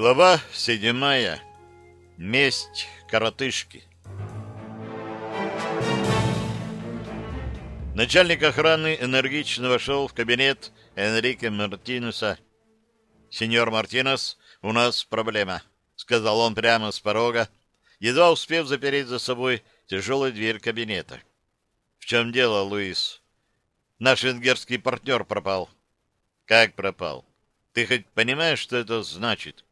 Глава седьмая. Месть коротышки. Начальник охраны энергично вошел в кабинет Энрике Мартинеса. «Сеньор Мартинес, у нас проблема», — сказал он прямо с порога, едва успев запереть за собой тяжелую дверь кабинета. «В чем дело, Луис?» «Наш венгерский партнер пропал». «Как пропал? Ты хоть понимаешь, что это значит?»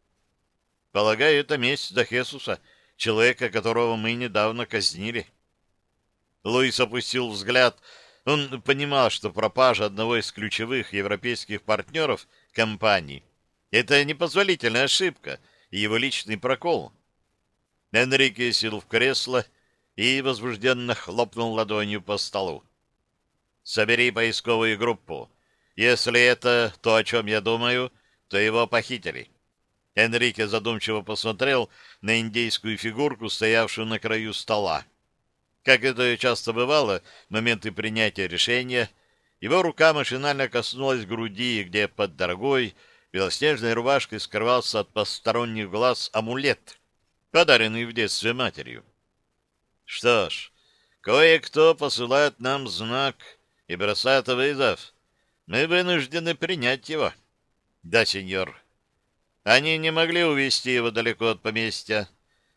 Полагаю, это месть за Хесуса, человека, которого мы недавно казнили. Луис опустил взгляд. Он понимал, что пропажа одного из ключевых европейских партнеров компании — это непозволительная ошибка и его личный прокол. Энрике сел в кресло и возбужденно хлопнул ладонью по столу. «Собери поисковую группу. Если это то, о чем я думаю, то его похитили». Энрике задумчиво посмотрел на индейскую фигурку, стоявшую на краю стола. Как это часто бывало, в моменты принятия решения, его рука машинально коснулась груди, где под дорогой белоснежной рубашкой скрывался от посторонних глаз амулет, подаренный в детстве матерью. Что ж, кое-кто посылает нам знак и бросает вызов. Мы вынуждены принять его. Да, сеньор. Они не могли увести его далеко от поместья.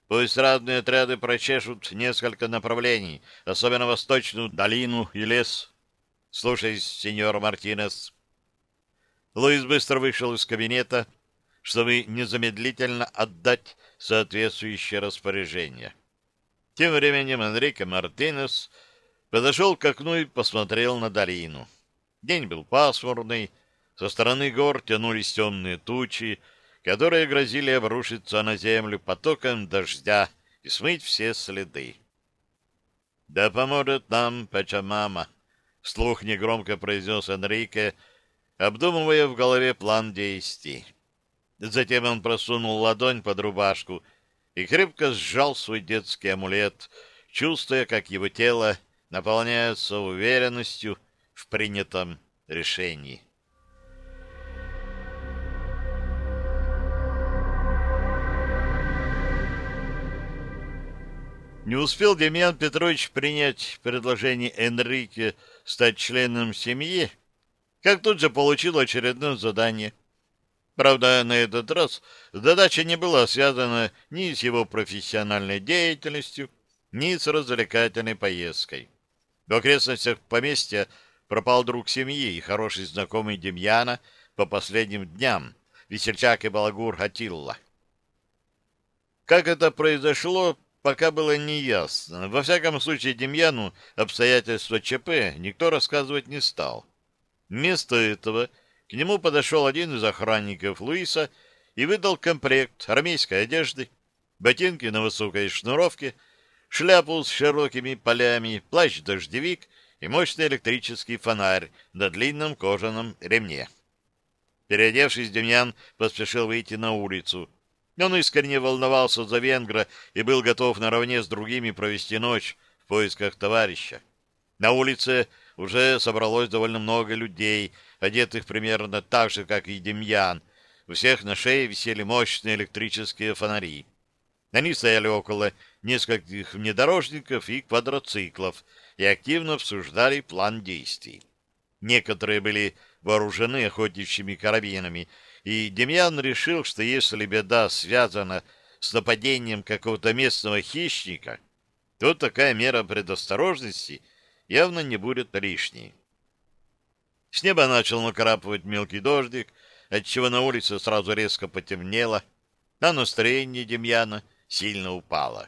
Пусть разные отряды прочешут несколько направлений, особенно восточную долину и лес. Слушай, сеньор Мартинес. Луис быстро вышел из кабинета, чтобы незамедлительно отдать соответствующее распоряжение. Тем временем Энрике Мартинес подошел к окну и посмотрел на долину. День был пасмурный, со стороны гор тянулись темные тучи, которые грозили обрушиться на землю потоком дождя и смыть все следы. «Да поможет нам Пачамама», — вслух негромко произнес Энрике, обдумывая в голове план действий. Затем он просунул ладонь под рубашку и крепко сжал свой детский амулет, чувствуя, как его тело наполняется уверенностью в принятом решении. Не успел Демьян Петрович принять предложение Энрике стать членом семьи, как тут же получил очередное задание. Правда, на этот раз задача не была связана ни с его профессиональной деятельностью, ни с развлекательной поездкой. В окрестностях поместья пропал друг семьи и хороший знакомый Демьяна по последним дням, весельчак и балагур Атилла. Как это произошло, пока было неясно. Во всяком случае, Демьяну обстоятельства ЧП никто рассказывать не стал. Вместо этого к нему подошел один из охранников Луиса и выдал комплект армейской одежды, ботинки на высокой шнуровке, шляпу с широкими полями, плащ-дождевик и мощный электрический фонарь на длинном кожаном ремне. Переодевшись, Демьян поспешил выйти на улицу — он искренне волновался за венгра и был готов наравне с другими провести ночь в поисках товарища. На улице уже собралось довольно много людей, одетых примерно так же, как и Демьян. У всех на шее висели мощные электрические фонари. Они стояли около нескольких внедорожников и квадроциклов и активно обсуждали план действий. Некоторые были вооружены охотничьими карабинами, и Демьян решил, что если беда связана с нападением какого-то местного хищника, то такая мера предосторожности явно не будет лишней. С неба начал накрапывать мелкий дождик, отчего на улице сразу резко потемнело, а настроение Демьяна сильно упало.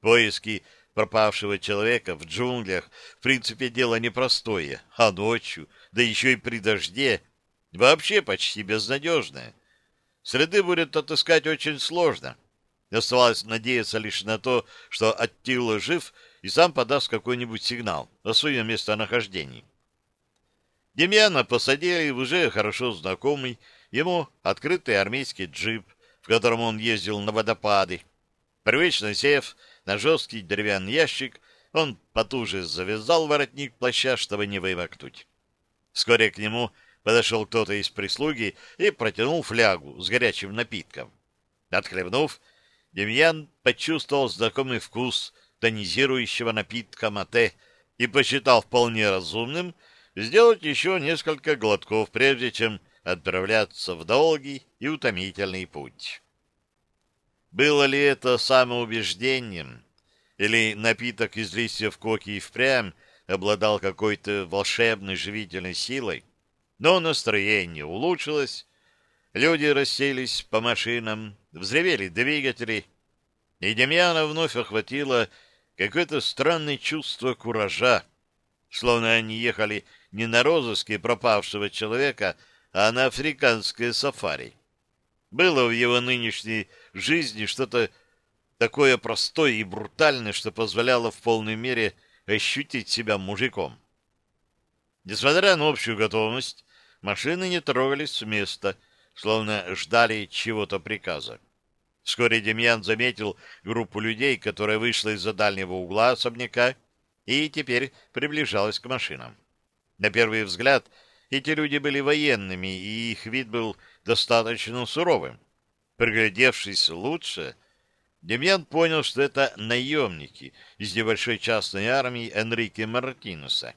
Поиски пропавшего человека в джунглях в принципе дело непростое, а ночью, да еще и при дожде — вообще почти безнадежная. Следы будет отыскать очень сложно. Оставалось надеяться лишь на то, что Аттила жив и сам подаст какой-нибудь сигнал о своем местонахождении. Демьяна посадили в уже хорошо знакомый ему открытый армейский джип, в котором он ездил на водопады. Привычно сев на жесткий деревянный ящик, он потуже завязал воротник плаща, чтобы не вымокнуть. Вскоре к нему Подошел кто-то из прислуги и протянул флягу с горячим напитком. Отхлебнув, Демьян почувствовал знакомый вкус тонизирующего напитка мате и посчитал вполне разумным сделать еще несколько глотков, прежде чем отправляться в долгий и утомительный путь. Было ли это самоубеждением, или напиток из листьев коки и впрямь обладал какой-то волшебной живительной силой, но настроение улучшилось, люди расселись по машинам, взревели двигатели, и Демьяна вновь охватило какое-то странное чувство куража, словно они ехали не на розыске пропавшего человека, а на африканское сафари. Было в его нынешней жизни что-то такое простое и брутальное, что позволяло в полной мере ощутить себя мужиком. Несмотря на общую готовность, машины не трогались с места, словно ждали чего-то приказа. Вскоре Демьян заметил группу людей, которая вышла из-за дальнего угла особняка и теперь приближалась к машинам. На первый взгляд эти люди были военными, и их вид был достаточно суровым. Приглядевшись лучше, Демьян понял, что это наемники из небольшой частной армии Энрике Мартинеса.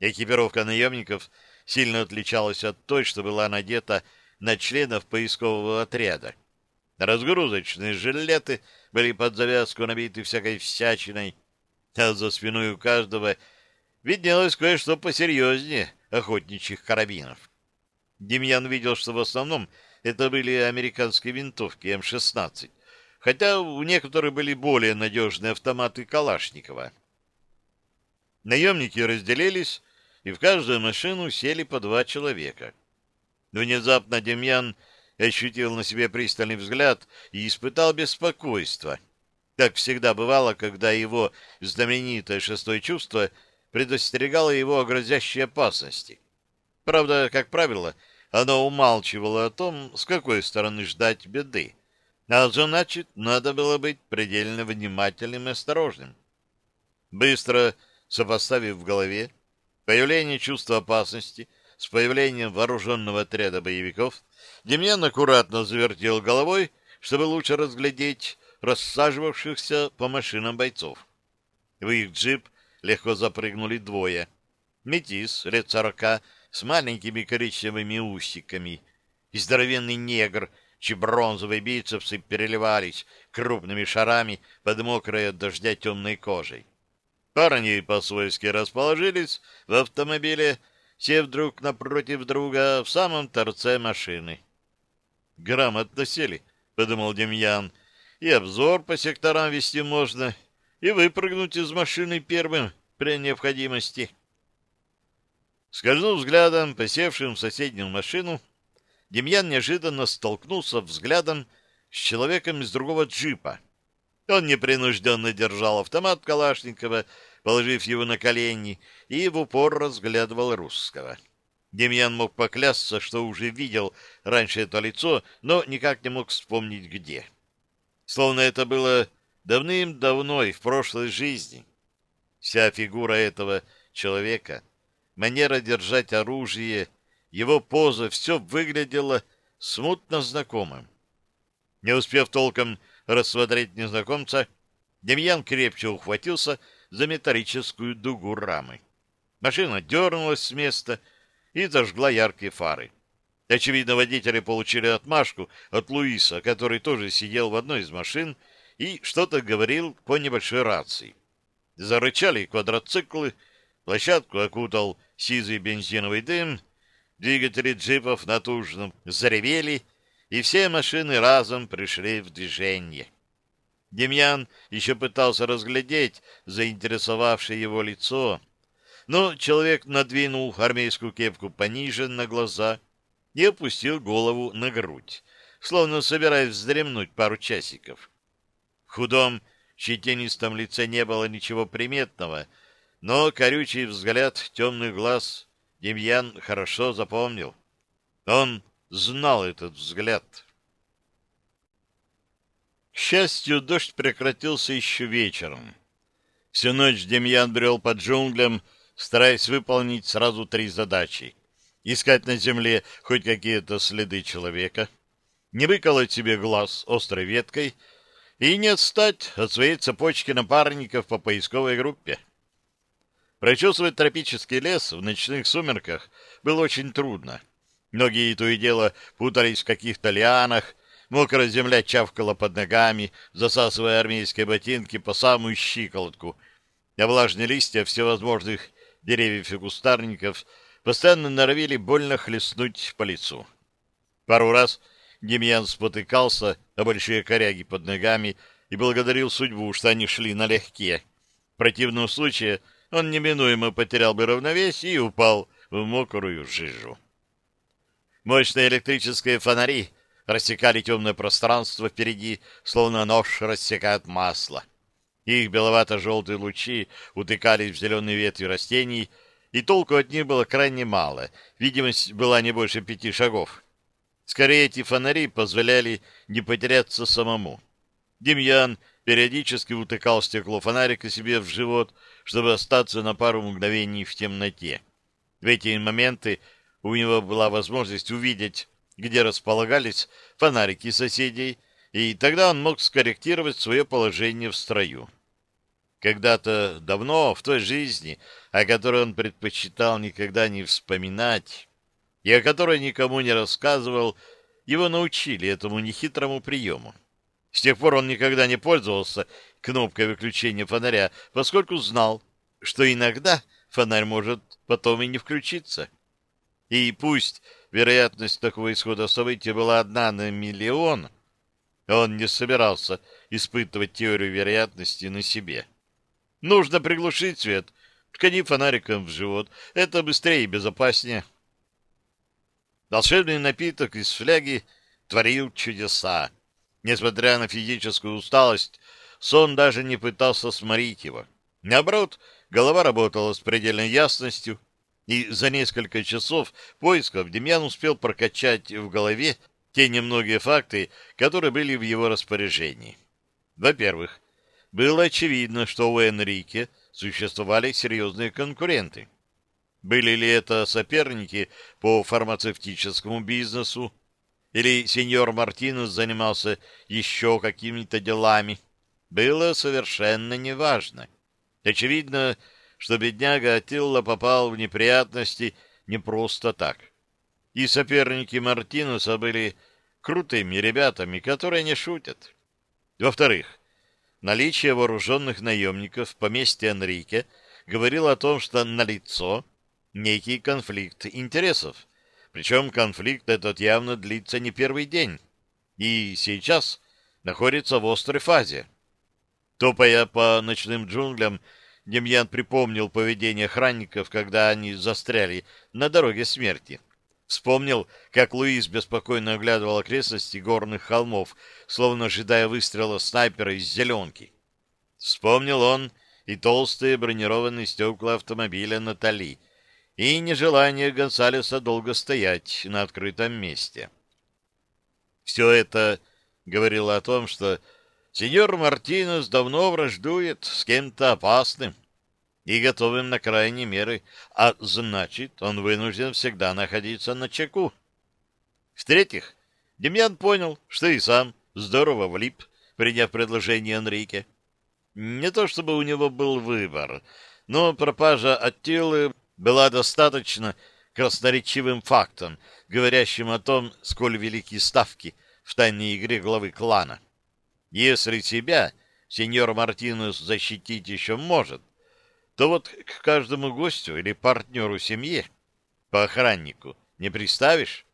Экипировка наемников сильно отличалась от той, что была надета на членов поискового отряда. Разгрузочные жилеты были под завязку набиты всякой всячиной, а за спиной у каждого виднелось кое-что посерьезнее охотничьих карабинов. Демьян видел, что в основном это были американские винтовки М-16, хотя у некоторых были более надежные автоматы Калашникова. Наемники разделились, и в каждую машину сели по два человека. Внезапно Демьян ощутил на себе пристальный взгляд и испытал беспокойство. Так всегда бывало, когда его знаменитое шестое чувство предостерегало его о грозящей опасности. Правда, как правило, оно умалчивало о том, с какой стороны ждать беды. А значит, надо было быть предельно внимательным и осторожным. Быстро сопоставив в голове появление чувства опасности с появлением вооруженного отряда боевиков, Демьян аккуратно завертел головой, чтобы лучше разглядеть рассаживавшихся по машинам бойцов. В их джип легко запрыгнули двое. Метис, лет сорока, с маленькими коричневыми усиками, и здоровенный негр, чьи бронзовые бицепсы переливались крупными шарами под мокрой от дождя темной кожей. Парни по-свойски расположились в автомобиле, сев друг напротив друга в самом торце машины. «Грамотно сели», — подумал Демьян, — «и обзор по секторам вести можно, и выпрыгнуть из машины первым при необходимости». Скользнув взглядом, посевшим в соседнюю машину, Демьян неожиданно столкнулся взглядом с человеком из другого джипа. Он непринужденно держал автомат Калашникова, положив его на колени, и в упор разглядывал русского. Демьян мог поклясться, что уже видел раньше это лицо, но никак не мог вспомнить где. Словно это было давным-давно и в прошлой жизни. Вся фигура этого человека, манера держать оружие, его поза, все выглядело смутно знакомым. Не успев толком рассмотреть незнакомца, Демьян крепче ухватился за металлическую дугу рамы. Машина дернулась с места и зажгла яркие фары. Очевидно, водители получили отмашку от Луиса, который тоже сидел в одной из машин и что-то говорил по небольшой рации. Зарычали квадроциклы, площадку окутал сизый бензиновый дым, двигатели джипов натужно заревели, и все машины разом пришли в движение. Демьян еще пытался разглядеть заинтересовавшее его лицо, но человек надвинул армейскую кепку пониже на глаза и опустил голову на грудь, словно собираясь вздремнуть пару часиков. В худом, щетинистом лице не было ничего приметного, но корючий взгляд темных глаз Демьян хорошо запомнил. Он знал этот взгляд. Счастью, дождь прекратился еще вечером. Всю ночь Демьян брел под джунглям, стараясь выполнить сразу три задачи. Искать на земле хоть какие-то следы человека, не выколоть себе глаз острой веткой и не отстать от своей цепочки напарников по поисковой группе. Прочесывать тропический лес в ночных сумерках было очень трудно. Многие то и дело путались в каких-то лианах, мокрая земля чавкала под ногами, засасывая армейские ботинки по самую щиколотку, а влажные листья всевозможных деревьев и кустарников постоянно норовили больно хлестнуть по лицу. Пару раз Демьян спотыкался о большие коряги под ногами и благодарил судьбу, что они шли налегке. В противном случае он неминуемо потерял бы равновесие и упал в мокрую жижу. Мощные электрические фонари рассекали темное пространство впереди, словно нож рассекает масло. Их беловато-желтые лучи утыкались в зеленые ветви растений, и толку от них было крайне мало, видимость была не больше пяти шагов. Скорее, эти фонари позволяли не потеряться самому. Демьян периодически утыкал стекло фонарика себе в живот, чтобы остаться на пару мгновений в темноте. В эти моменты у него была возможность увидеть, где располагались фонарики соседей, и тогда он мог скорректировать свое положение в строю. Когда-то давно, в той жизни, о которой он предпочитал никогда не вспоминать, и о которой никому не рассказывал, его научили этому нехитрому приему. С тех пор он никогда не пользовался кнопкой выключения фонаря, поскольку знал, что иногда фонарь может потом и не включиться. И пусть вероятность такого исхода события была одна на миллион, он не собирался испытывать теорию вероятности на себе. Нужно приглушить свет, ткани фонариком в живот. Это быстрее и безопаснее. Волшебный напиток из фляги творил чудеса. Несмотря на физическую усталость, сон даже не пытался сморить его. Наоборот, голова работала с предельной ясностью, и за несколько часов поисков Демьян успел прокачать в голове те немногие факты, которые были в его распоряжении. Во-первых, было очевидно, что у Энрике существовали серьезные конкуренты. Были ли это соперники по фармацевтическому бизнесу, или сеньор Мартинес занимался еще какими-то делами, было совершенно неважно. Очевидно, что бедняга Атилла попал в неприятности не просто так. И соперники Мартинуса были крутыми ребятами, которые не шутят. Во-вторых, наличие вооруженных наемников в поместье Энрике говорило о том, что налицо некий конфликт интересов. Причем конфликт этот явно длится не первый день. И сейчас находится в острой фазе. Топая по ночным джунглям, Демьян припомнил поведение охранников, когда они застряли на дороге смерти. Вспомнил, как Луис беспокойно оглядывал окрестности горных холмов, словно ожидая выстрела снайпера из зеленки. Вспомнил он и толстые бронированные стекла автомобиля Натали, и нежелание Гонсалеса долго стоять на открытом месте. Все это говорило о том, что сеньор Мартинес давно враждует с кем-то опасным и готовым на крайние меры, а значит, он вынужден всегда находиться на чеку. В-третьих, Демьян понял, что и сам здорово влип, приняв предложение Энрике. Не то чтобы у него был выбор, но пропажа Аттилы была достаточно красноречивым фактом, говорящим о том, сколь велики ставки в тайной игре главы клана. Если себя сеньор Мартинес защитить еще может, то вот к каждому гостю или партнеру семьи по охраннику не приставишь.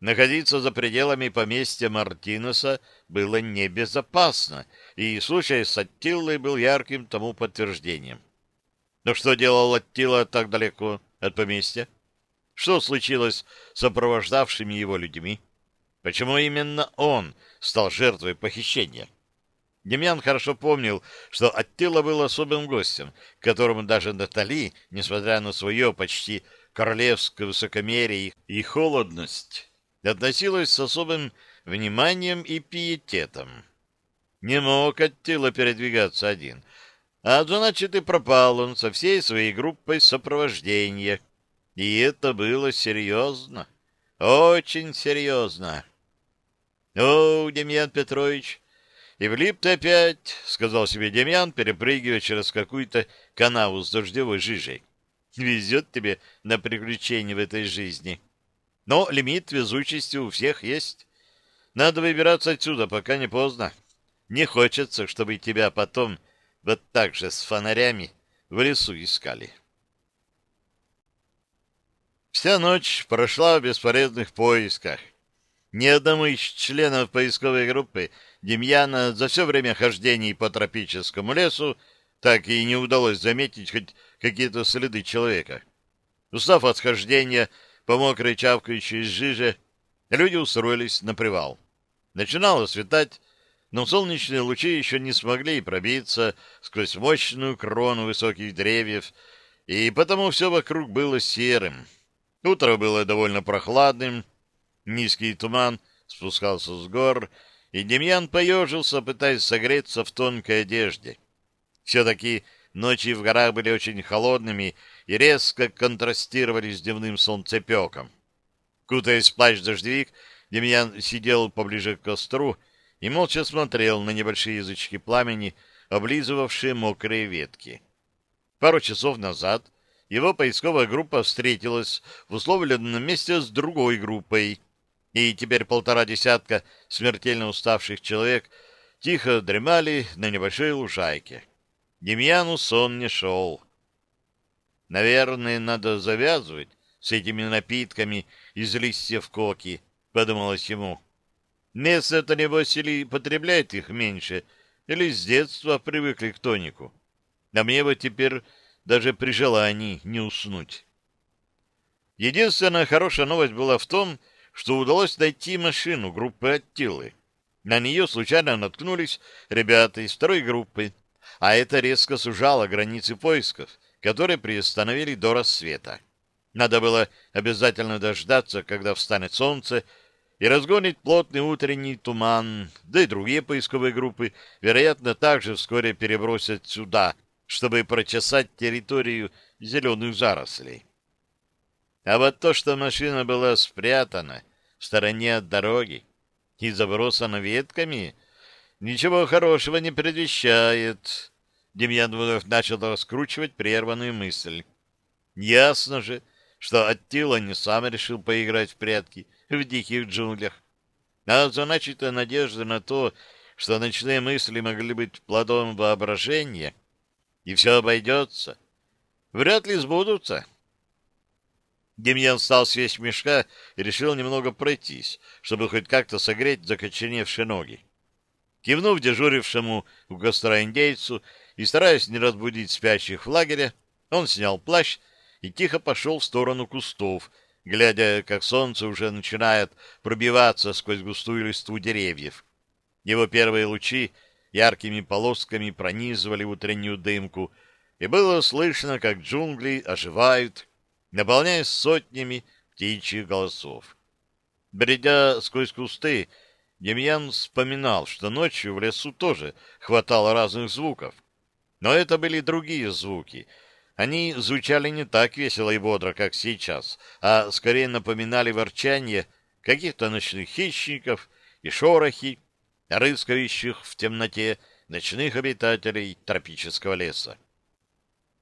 Находиться за пределами поместья Мартинеса было небезопасно, и случай с Аттиллой был ярким тому подтверждением. Но что делал Аттила так далеко от поместья? Что случилось с сопровождавшими его людьми? Почему именно он стал жертвой похищения? Демьян хорошо помнил, что Аттила был особым гостем, которому даже Натали, несмотря на свое почти королевское высокомерие и холодность, относилась с особым вниманием и пиететом. Не мог Аттила передвигаться один — а значит, и пропал он со всей своей группой сопровождения. И это было серьезно, очень серьезно. О, Демьян Петрович, и влип ты опять, — сказал себе Демьян, перепрыгивая через какую-то канаву с дождевой жижей. Везет тебе на приключения в этой жизни. Но лимит везучести у всех есть. Надо выбираться отсюда, пока не поздно. Не хочется, чтобы тебя потом вот так же с фонарями в лесу искали. Вся ночь прошла в бесполезных поисках. Ни одному из членов поисковой группы Демьяна за все время хождений по тропическому лесу так и не удалось заметить хоть какие-то следы человека. Устав от хождения по мокрой чавкающей жиже, люди устроились на привал. Начинало светать, но солнечные лучи еще не смогли пробиться сквозь мощную крону высоких деревьев, и потому все вокруг было серым. Утро было довольно прохладным, низкий туман спускался с гор, и Демьян поежился, пытаясь согреться в тонкой одежде. Все-таки ночи в горах были очень холодными и резко контрастировали с дневным солнцепеком. Кутаясь в плащ-дождевик, Демьян сидел поближе к костру и молча смотрел на небольшие язычки пламени, облизывавшие мокрые ветки. Пару часов назад его поисковая группа встретилась в условленном месте с другой группой, и теперь полтора десятка смертельно уставших человек тихо дремали на небольшой лужайке. Демьяну сон не шел. «Наверное, надо завязывать с этими напитками из листьев коки», — подумалось ему. «Место-то, небось, или потребляет их меньше, или с детства привыкли к тонику. А мне вот теперь даже при желании не уснуть». Единственная хорошая новость была в том, что удалось найти машину группы Аттилы. На нее случайно наткнулись ребята из второй группы, а это резко сужало границы поисков, которые приостановили до рассвета. Надо было обязательно дождаться, когда встанет солнце, и разгонит плотный утренний туман, да и другие поисковые группы, вероятно, также вскоре перебросят сюда, чтобы прочесать территорию зеленых зарослей. А вот то, что машина была спрятана в стороне от дороги и забросана ветками, ничего хорошего не предвещает. Демьян вновь начал раскручивать прерванную мысль. Ясно же, что Аттила не сам решил поиграть в прятки в диких джунглях. А значит, надежда на то, что ночные мысли могли быть плодом воображения, и все обойдется, вряд ли сбудутся. Демьян встал с весь мешка и решил немного пройтись, чтобы хоть как-то согреть закоченевшие ноги. Кивнув дежурившему у костра индейцу и, стараясь не разбудить спящих в лагере, он снял плащ и тихо пошел в сторону кустов, глядя, как солнце уже начинает пробиваться сквозь густую листву деревьев. Его первые лучи яркими полосками пронизывали утреннюю дымку, и было слышно, как джунгли оживают, наполняясь сотнями птичьих голосов. Бредя сквозь кусты, Демьян вспоминал, что ночью в лесу тоже хватало разных звуков. Но это были другие звуки. Они звучали не так весело и бодро, как сейчас, а скорее напоминали ворчание каких-то ночных хищников и шорохи, рыскающих в темноте ночных обитателей тропического леса.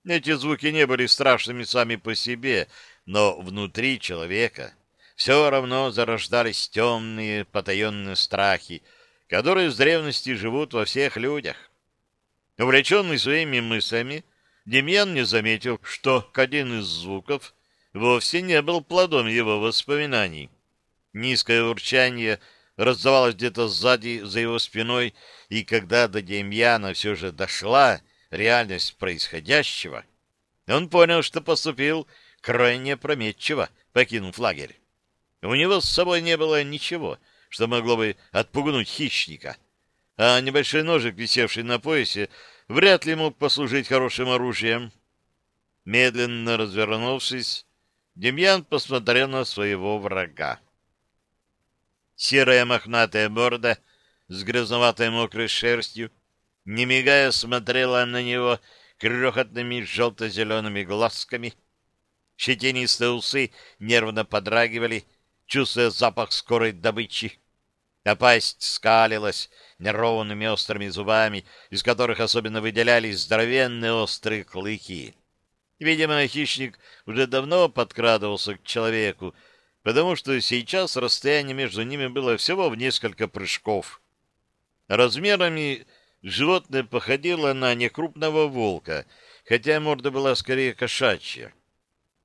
Эти звуки не были страшными сами по себе, но внутри человека все равно зарождались темные потаенные страхи, которые с древности живут во всех людях. Увлеченный своими мыслями, Демьян не заметил, что один из звуков вовсе не был плодом его воспоминаний. Низкое урчание раздавалось где-то сзади, за его спиной, и когда до Демьяна все же дошла реальность происходящего, он понял, что поступил крайне прометчиво, покинув лагерь. У него с собой не было ничего, что могло бы отпугнуть хищника, а небольшой ножик, висевший на поясе, вряд ли мог послужить хорошим оружием. Медленно развернувшись, Демьян посмотрел на своего врага. Серая мохнатая морда с грязноватой мокрой шерстью, не мигая, смотрела на него крохотными желто-зелеными глазками. Щетинистые усы нервно подрагивали, чувствуя запах скорой добычи. а пасть скалилась неровными острыми зубами, из которых особенно выделялись здоровенные острые клыки. Видимо, хищник уже давно подкрадывался к человеку, потому что сейчас расстояние между ними было всего в несколько прыжков. Размерами животное походило на некрупного волка, хотя морда была скорее кошачья.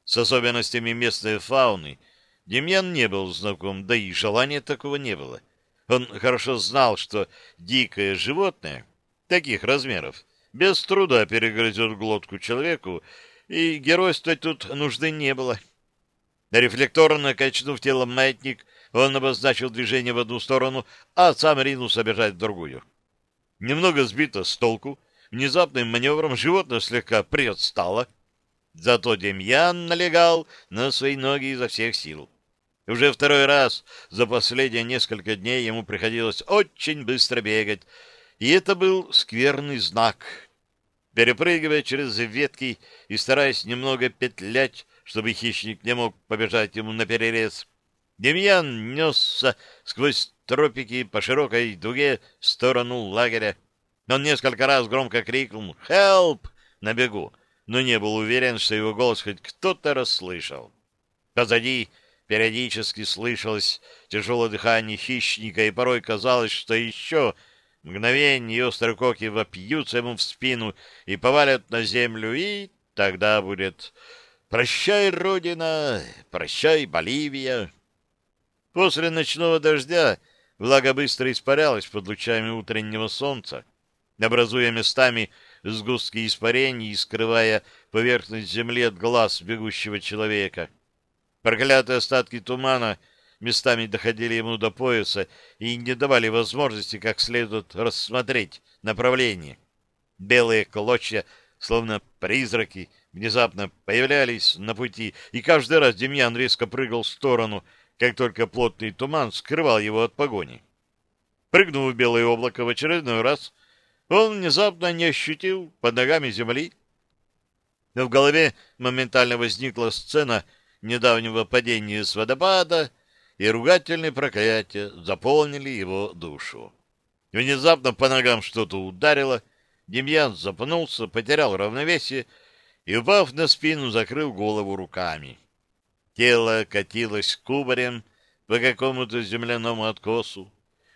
С особенностями местной фауны Демьян не был знаком, да и желания такого не было. Он хорошо знал, что дикое животное таких размеров без труда перегрызет глотку человеку, и геройствовать тут нужды не было. Рефлекторно качнув телом маятник, он обозначил движение в одну сторону, а сам ринулся бежать в другую. Немного сбито с толку, внезапным маневром животное слегка приотстало, зато Демьян налегал на свои ноги изо всех сил. Уже второй раз за последние несколько дней ему приходилось очень быстро бегать, и это был скверный знак. Перепрыгивая через ветки и стараясь немного петлять, чтобы хищник не мог побежать ему на перерез, Демьян несся сквозь тропики по широкой дуге в сторону лагеря. Он несколько раз громко крикнул «Хелп!» на бегу, но не был уверен, что его голос хоть кто-то расслышал. Позади Периодически слышалось тяжелое дыхание хищника, и порой казалось, что еще мгновение и острые коки вопьются ему в спину и повалят на землю, и тогда будет «Прощай, Родина! Прощай, Боливия!» После ночного дождя влага быстро испарялась под лучами утреннего солнца, образуя местами сгустки испарений и скрывая поверхность земли от глаз бегущего человека — Проклятые остатки тумана местами доходили ему до пояса и не давали возможности как следует рассмотреть направление. Белые клочья, словно призраки, внезапно появлялись на пути, и каждый раз Демьян резко прыгал в сторону, как только плотный туман скрывал его от погони. Прыгнув в белое облако в очередной раз, он внезапно не ощутил под ногами земли. В голове моментально возникла сцена — недавнего падения с водопада, и ругательные проклятия заполнили его душу. Внезапно по ногам что-то ударило, Демьян запнулся, потерял равновесие и, упав на спину, закрыл голову руками. Тело катилось кубарем по какому-то земляному откосу.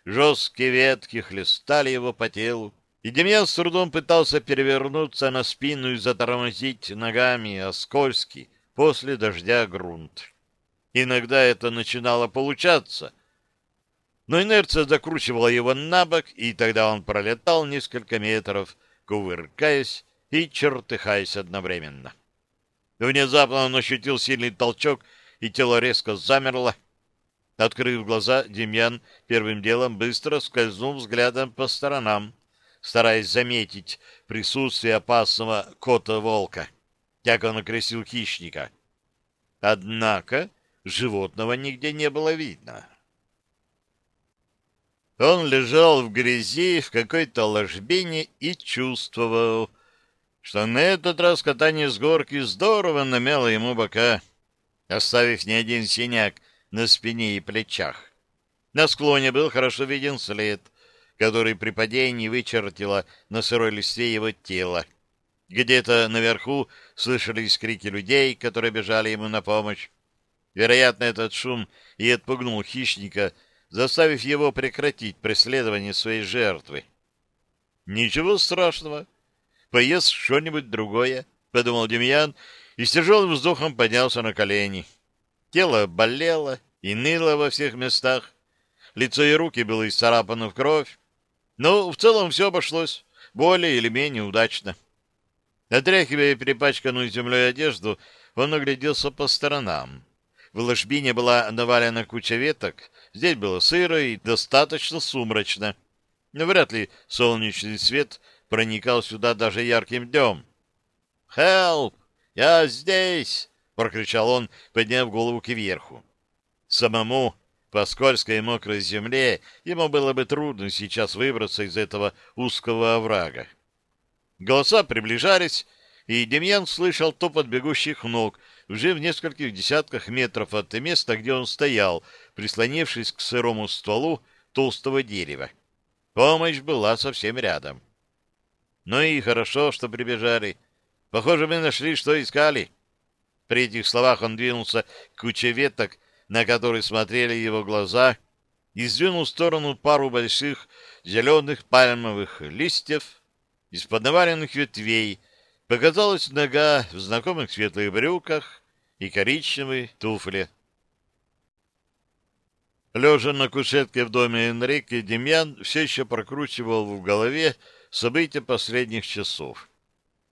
Жесткие ветки хлестали его по телу, и Демьян с трудом пытался перевернуться на спину и затормозить ногами, а скользкий, после дождя грунт. Иногда это начинало получаться, но инерция закручивала его на бок, и тогда он пролетал несколько метров, кувыркаясь и чертыхаясь одновременно. Внезапно он ощутил сильный толчок, и тело резко замерло. Открыв глаза, Демьян первым делом быстро скользнул взглядом по сторонам, стараясь заметить присутствие опасного кота-волка как он окрестил хищника. Однако животного нигде не было видно. Он лежал в грязи в какой-то ложбине и чувствовал, что на этот раз катание с горки здорово намяло ему бока, оставив не один синяк на спине и плечах. На склоне был хорошо виден след, который при падении вычертило на сырой листе его тело. Где-то наверху слышались крики людей, которые бежали ему на помощь. Вероятно, этот шум и отпугнул хищника, заставив его прекратить преследование своей жертвы. «Ничего страшного. Поест что-нибудь другое», — подумал Демьян, и с тяжелым вздохом поднялся на колени. Тело болело и ныло во всех местах. Лицо и руки было исцарапано в кровь. Но в целом все обошлось более или менее удачно. Отряхивая перепачканную землей одежду, он огляделся по сторонам. В ложбине была навалена куча веток, здесь было сыро и достаточно сумрачно. Но вряд ли солнечный свет проникал сюда даже ярким днем. «Хелп! Я здесь!» — прокричал он, подняв голову кверху. Самому по скользкой и мокрой земле ему было бы трудно сейчас выбраться из этого узкого оврага. Голоса приближались, и Демьян слышал топот бегущих ног уже в нескольких десятках метров от места, где он стоял, прислонившись к сырому стволу толстого дерева. Помощь была совсем рядом. Ну и хорошо, что прибежали. Похоже, мы нашли, что искали. При этих словах он двинулся к куче веток, на которые смотрели его глаза, и сдвинул в сторону пару больших зеленых пальмовых листьев. Из-под наваленных ветвей показалась нога в знакомых светлых брюках и коричневой туфле. Лежа на кушетке в доме Энрике, Демьян все еще прокручивал в голове события последних часов.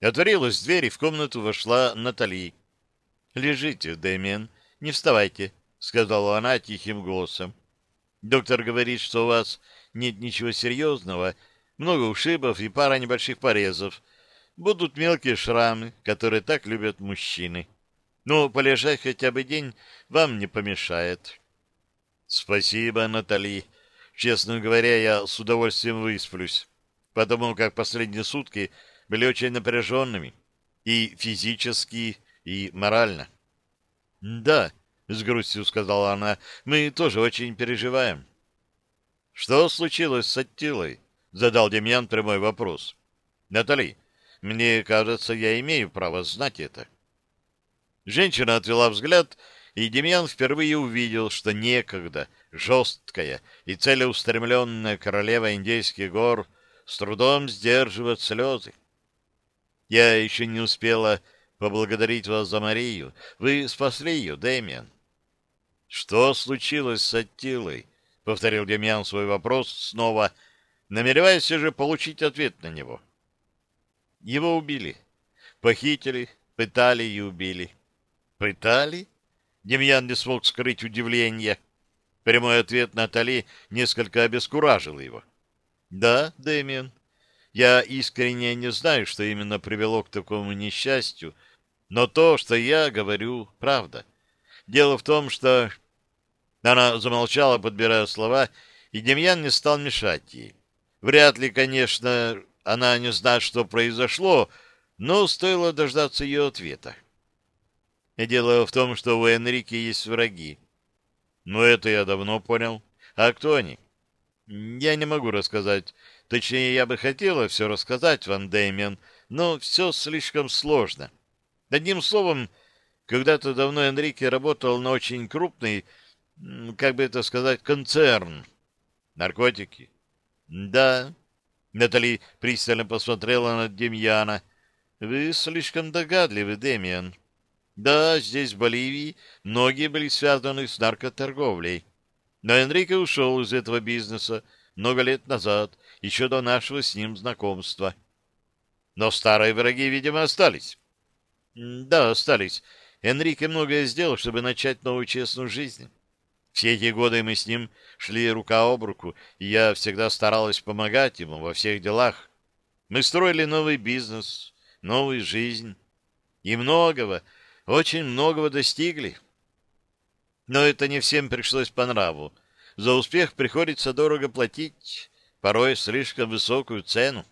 Отворилась дверь, и в комнату вошла Натали. — Лежите, Дэмиан, не вставайте, — сказала она тихим голосом. — Доктор говорит, что у вас нет ничего серьезного, много ушибов и пара небольших порезов. Будут мелкие шрамы, которые так любят мужчины. Но полежать хотя бы день вам не помешает. Спасибо, Натали. Честно говоря, я с удовольствием высплюсь, потому как последние сутки были очень напряженными и физически, и морально. Да, с грустью сказала она, мы тоже очень переживаем. Что случилось с Аттилой? Задал Демьян прямой вопрос. Натали, мне кажется, я имею право знать это. Женщина отвела взгляд и Демьян впервые увидел, что некогда жесткая и целеустремленная королева индейских гор с трудом сдерживает слезы. Я еще не успела поблагодарить вас за Марию. Вы спасли ее, Дэмиан. — Что случилось с Аттилой? — повторил Демьян свой вопрос снова, намереваясь же получить ответ на него. Его убили. Похитили, пытали и убили. — Пытали? Демьян не смог скрыть удивление. Прямой ответ Натали несколько обескуражил его. «Да, Дэмиан, я искренне не знаю, что именно привело к такому несчастью, но то, что я говорю, правда. Дело в том, что...» Она замолчала, подбирая слова, и Демьян не стал мешать ей. Вряд ли, конечно, она не знает, что произошло, но стоило дождаться ее ответа. Дело в том, что у Энрике есть враги. Ну, это я давно понял. А кто они? Я не могу рассказать. Точнее, я бы хотела все рассказать, Ван Деймен, но все слишком сложно. Одним словом, когда-то давно Энрике работал на очень крупный, как бы это сказать, концерн. Наркотики? Да. Натали пристально посмотрела на Демьяна. Вы слишком догадливы, Демьян. Да, здесь, в Боливии, многие были связаны с наркоторговлей. Но Энрике ушел из этого бизнеса много лет назад, еще до нашего с ним знакомства. Но старые враги, видимо, остались. Да, остались. Энрике многое сделал, чтобы начать новую честную жизнь. Все эти годы мы с ним шли рука об руку, и я всегда старалась помогать ему во всех делах. Мы строили новый бизнес, новую жизнь. И многого, очень многого достигли. Но это не всем пришлось по нраву. За успех приходится дорого платить, порой слишком высокую цену.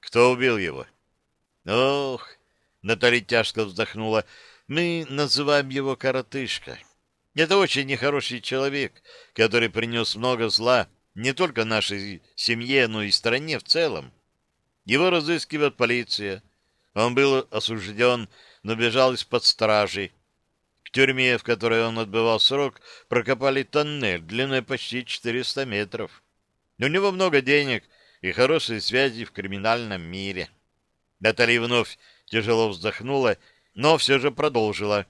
Кто убил его? Ох, Наталья тяжко вздохнула. Мы называем его коротышка. Это очень нехороший человек, который принес много зла не только нашей семье, но и стране в целом. Его разыскивает полиция. Он был осужден но бежал из-под стражи. К тюрьме, в которой он отбывал срок, прокопали тоннель длиной почти 400 метров. У него много денег и хорошие связи в криминальном мире. Натали вновь тяжело вздохнула, но все же продолжила.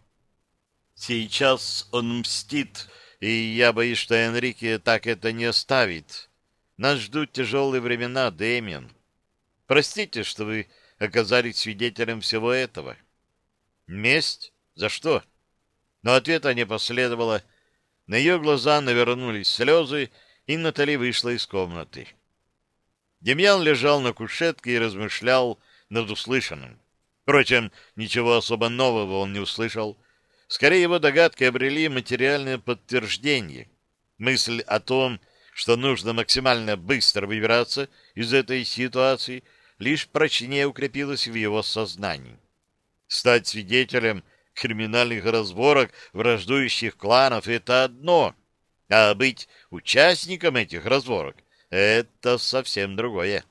«Сейчас он мстит, и я боюсь, что Энрике так это не оставит. Нас ждут тяжелые времена, Дэмиан. Простите, что вы оказались свидетелем всего этого». Месть? За что? Но ответа не последовало. На ее глаза навернулись слезы, и Натали вышла из комнаты. Демьян лежал на кушетке и размышлял над услышанным. Впрочем, ничего особо нового он не услышал. Скорее, его догадки обрели материальное подтверждение. Мысль о том, что нужно максимально быстро выбираться из этой ситуации, лишь прочнее укрепилась в его сознании. Стать свидетелем криминальных разборок враждующих кланов — это одно, А быть участником этих разборок — это совсем другое.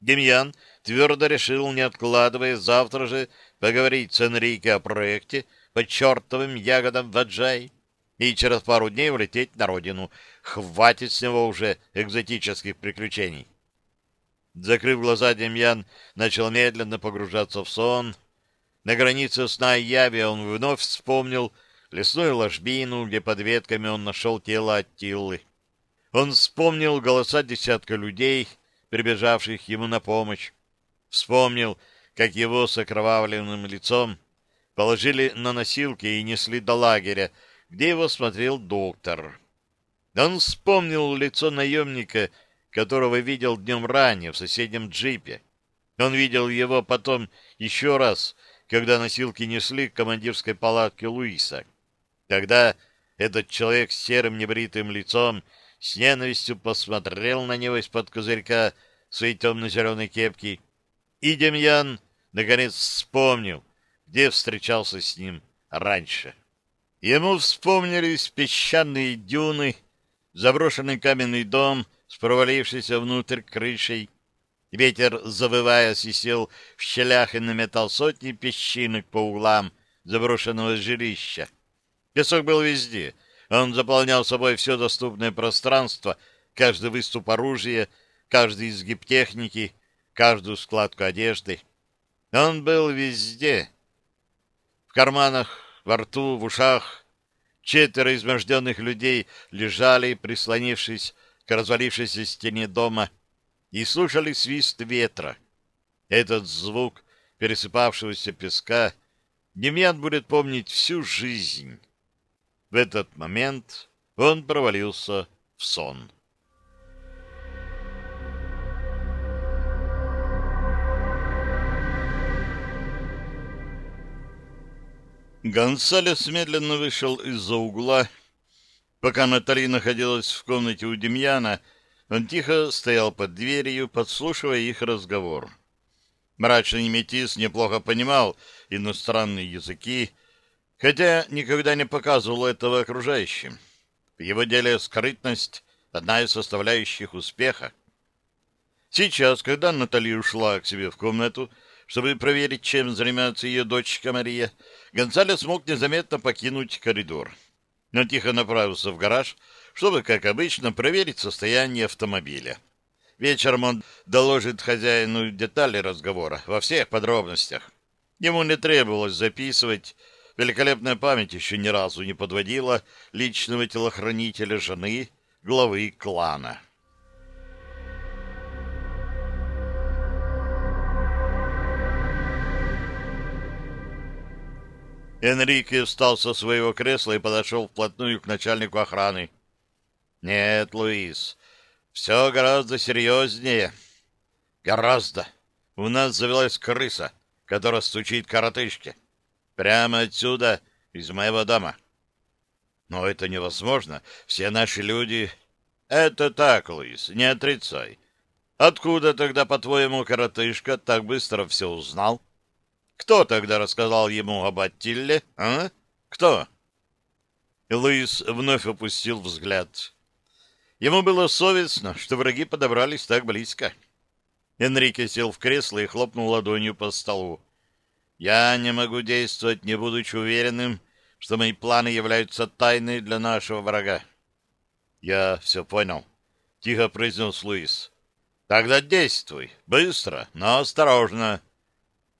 Демьян твердо решил, не откладывая, завтра же поговорить с Энрике о проекте по чертовым ягодам в и через пару дней улететь на родину. Хватит с него уже экзотических приключений. Закрыв глаза, Демьян начал медленно погружаться в сон. На границе сна и яви он вновь вспомнил лесную ложбину, где под ветками он нашел тело Аттилы. Он вспомнил голоса десятка людей, прибежавших ему на помощь. Вспомнил, как его с окровавленным лицом положили на носилки и несли до лагеря, где его смотрел доктор. Он вспомнил лицо наемника, которого видел днем ранее в соседнем джипе. Он видел его потом еще раз, когда носилки несли к командирской палатке Луиса. Тогда этот человек с серым небритым лицом с ненавистью посмотрел на него из-под козырька своей темно-зеленой кепки, и Демьян наконец вспомнил, где встречался с ним раньше. Ему вспомнились песчаные дюны, заброшенный каменный дом с провалившейся внутрь крышей. Ветер, завывая, сисел в щелях и наметал сотни песчинок по углам заброшенного жилища. Песок был везде. Он заполнял собой все доступное пространство, каждый выступ оружия, каждый изгиб техники, каждую складку одежды. Он был везде. В карманах, во рту, в ушах. Четверо изможденных людей лежали, прислонившись к развалившейся стене дома, и слушали свист ветра. Этот звук пересыпавшегося песка Демьян будет помнить всю жизнь. В этот момент он провалился в сон. Гонсалес медленно вышел из-за угла. Пока Натали находилась в комнате у Демьяна, он тихо стоял под дверью, подслушивая их разговор. Мрачный метис неплохо понимал иностранные языки, хотя никогда не показывал этого окружающим. В его деле скрытность — одна из составляющих успеха. Сейчас, когда Натали ушла к себе в комнату, чтобы проверить, чем занимается ее дочка Мария, Гонсалес смог незаметно покинуть коридор. Он тихо направился в гараж, чтобы, как обычно, проверить состояние автомобиля. Вечером он доложит хозяину детали разговора во всех подробностях. Ему не требовалось записывать Великолепная память еще ни разу не подводила личного телохранителя жены главы клана. Энрике встал со своего кресла и подошел вплотную к начальнику охраны. «Нет, Луис, все гораздо серьезнее. Гораздо. У нас завелась крыса, которая стучит коротышке. Прямо отсюда, из моего дома. Но это невозможно. Все наши люди... Это так, Луис, не отрицай. Откуда тогда, по-твоему, коротышка так быстро все узнал? Кто тогда рассказал ему об Аттилле, а? Кто? Луис вновь опустил взгляд. Ему было совестно, что враги подобрались так близко. Энрике сел в кресло и хлопнул ладонью по столу. Я не могу действовать, не будучи уверенным, что мои планы являются тайной для нашего врага. Я все понял, — тихо произнес Луис. Тогда действуй, быстро, но осторожно.